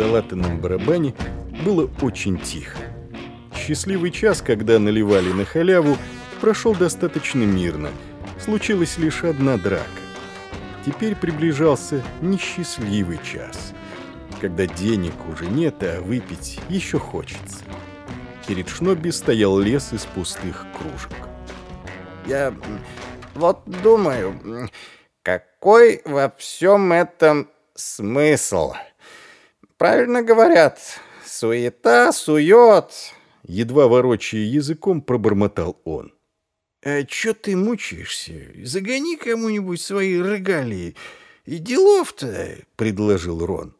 залатанном барабане было очень тихо. Счастливый час, когда наливали на халяву, прошел достаточно мирно. Случилась лишь одна драка. Теперь приближался несчастливый час, когда денег уже нет, а выпить еще хочется. Перед Шнобби стоял лес из пустых кружек. Я вот думаю, какой во всем этом смысл? Правильно говорят, суета сует. Едва ворочая языком, пробормотал он. «А чё ты мучаешься? Загони кому-нибудь свои регалии. И делов-то», — предложил Рон.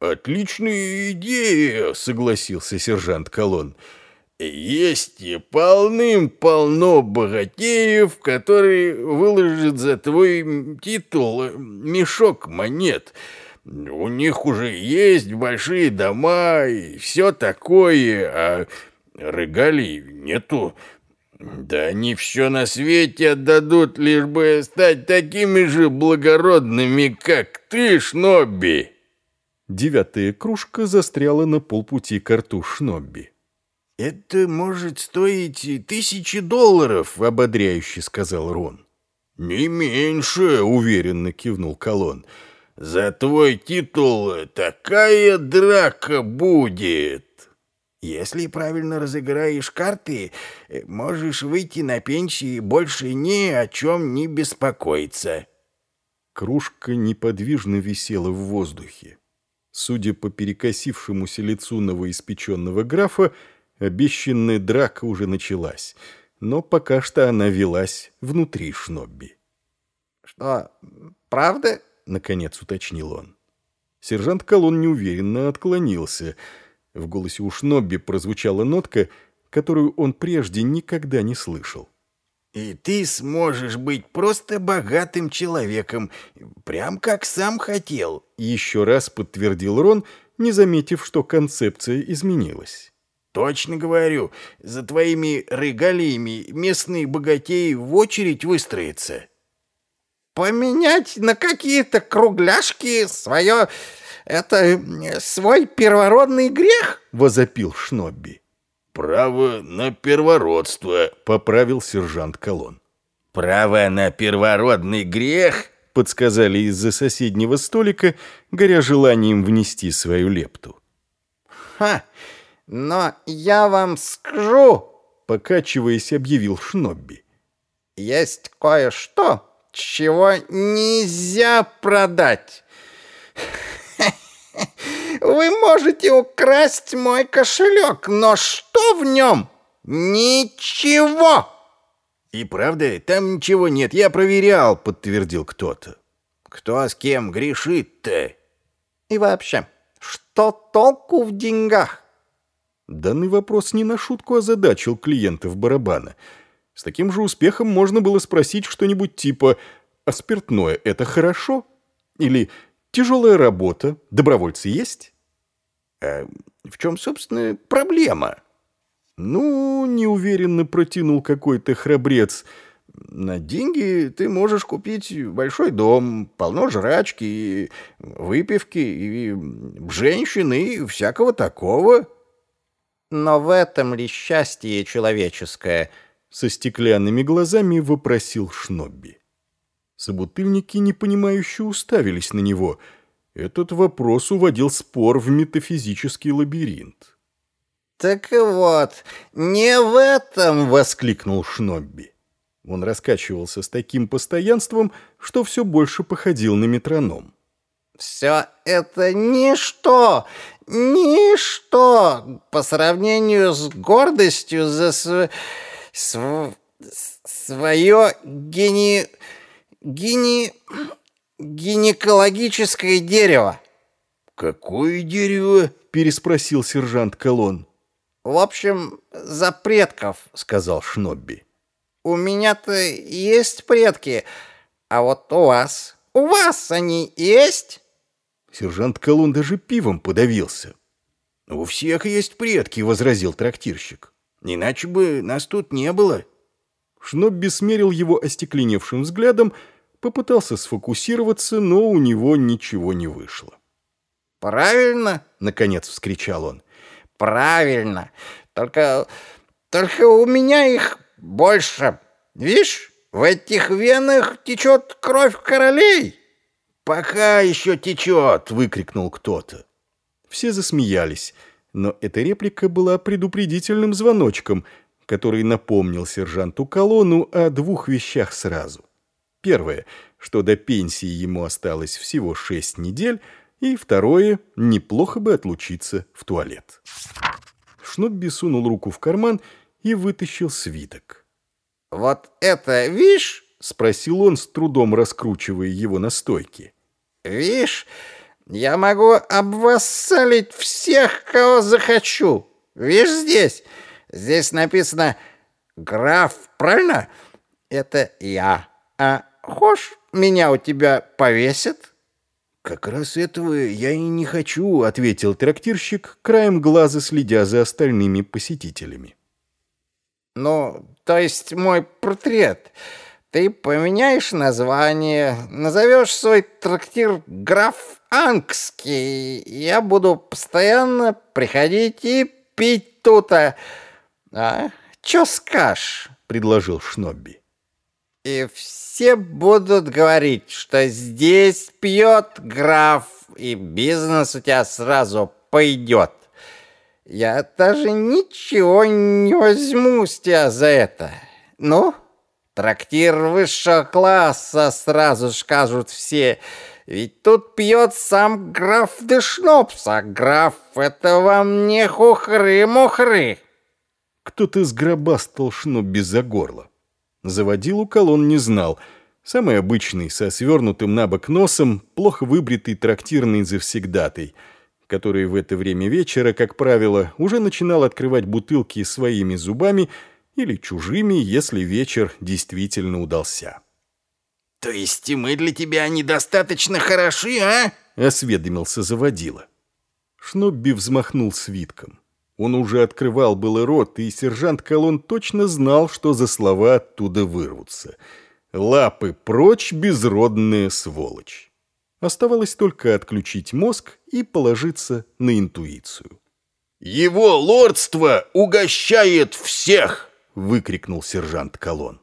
«Отличная идея», — согласился сержант Колон. «Есть полным-полно богатеев, которые выложат за твой титул мешок монет. У них уже есть большие дома и все такое, а регалий нету». Да они все на свете отдадут, лишь бы стать такими же благородными, как ты, Шнобби. Девятая кружка застряла на полпути к рту Шнобби. «Это может стоить тысячи долларов», — ободряюще сказал Рон. «Не меньше», — уверенно кивнул Колон. «За твой титул такая драка будет». Если правильно разыграешь карты, э, можешь выйти на пенсию и больше ни о чем не беспокоиться. Кружка неподвижно висела в воздухе. Судя по перекосившемуся лицу новоиспеченного графа, обещанная драка уже началась, но пока что она велась внутри Шнобби. «Что, правда?» — наконец уточнил он. Сержант Колон неуверенно отклонился — в голосе у Шнобби прозвучала нотка, которую он прежде никогда не слышал. «И ты сможешь быть просто богатым человеком, прям как сам хотел», — еще раз подтвердил Рон, не заметив, что концепция изменилась. «Точно говорю, за твоими регалиями местные богатеи в очередь выстроятся». «Поменять на какие-то кругляшки свое это свой первородный грех?» — возопил Шнобби. «Право на первородство», — поправил сержант Колон. «Право на первородный грех?» — подсказали из-за соседнего столика, горя желанием внести свою лепту. «Ха! Но я вам скажу!» — покачиваясь, объявил Шнобби. «Есть кое-что, чего нельзя продать. Вы можете украсть мой кошелек, но что в нем? Ничего!» «И правда, там ничего нет, я проверял», — подтвердил кто-то. «Кто с кем грешит-то?» «И вообще, что толку в деньгах?» Данный вопрос не на шутку озадачил клиентов барабана. С таким же успехом можно было спросить что-нибудь типа «А спиртное — это хорошо?» или Тяжелая работа. Добровольцы есть? А в чем, собственно, проблема? Ну, неуверенно протянул какой-то храбрец. На деньги ты можешь купить большой дом, полно жрачки, выпивки, и женщины, и всякого такого. Но в этом ли счастье человеческое? Со стеклянными глазами вопросил Шнобби. Собутыльники непонимающе уставились на него. Этот вопрос уводил спор в метафизический лабиринт. «Так вот, не в этом!» — воскликнул Шнобби. Он раскачивался с таким постоянством, что все больше походил на метроном. «Все это ничто, ничто по сравнению с гордостью за св... св... свое гени гини... гинекологическое дерево». «Какое дерево?» — переспросил сержант Колон. «В общем, за предков», — сказал Шнобби. «У меня-то есть предки, а вот у вас... У вас они есть?» Сержант Колон даже пивом подавился. «У всех есть предки», — возразил трактирщик. «Иначе бы нас тут не было». Шнобби смерил его остекленевшим взглядом, попытался сфокусироваться, но у него ничего не вышло. правильно!» — наконец вскричал он. «Правильно! Только... только у меня их больше. Видишь, в этих венах течет кровь королей!» «Пока еще течет!» — выкрикнул кто-то. Все засмеялись, но эта реплика была предупредительным звоночком, который напомнил сержанту Колону о двух вещах сразу. Первое, что до пенсии ему осталось всего шесть недель, и второе, неплохо бы отлучиться в туалет. Шнобби сунул руку в карман и вытащил свиток. «Вот это, видишь?» — спросил он, с трудом раскручивая его на стойке. «Видишь, я могу обвассалить всех, кого захочу. Видишь здесь? Здесь написано «Граф», правильно? Это я. А хочешь, меня у тебя повесят?» «Как раз этого я и не хочу», — ответил трактирщик, краем глаза следя за остальными посетителями. «Ну, то есть мой портрет. Ты поменяешь название, назовешь свой трактир «Граф Ангский». Я буду постоянно приходить и пить тут, а... а? Чё скажешь?» — предложил Шнобби. «И все будут говорить, что здесь пьет граф, и бизнес у тебя сразу пойдет. Я даже ничего не возьму с тебя за это. Ну, трактир высшего класса, сразу скажут все. Ведь тут пьет сам граф де Шнопс, а граф — это вам не хухры-мухры. Кто-то сгробастал Шнобби за горло. Заводилу колонн не знал. Самый обычный, со свернутым на бок носом, плохо выбритый трактирный завсегдатый — который в это время вечера, как правило, уже начинал открывать бутылки своими зубами или чужими, если вечер действительно удался. «То есть и мы для тебя недостаточно хороши, а?» — осведомился заводила. Шнобби взмахнул свитком. Он уже открывал было рот, и сержант Колон точно знал, что за слова оттуда вырвутся. «Лапы прочь, безродная сволочь!» Оставалось только отключить мозг и положиться на интуицию. «Его лордство угощает всех!» — выкрикнул сержант Колон.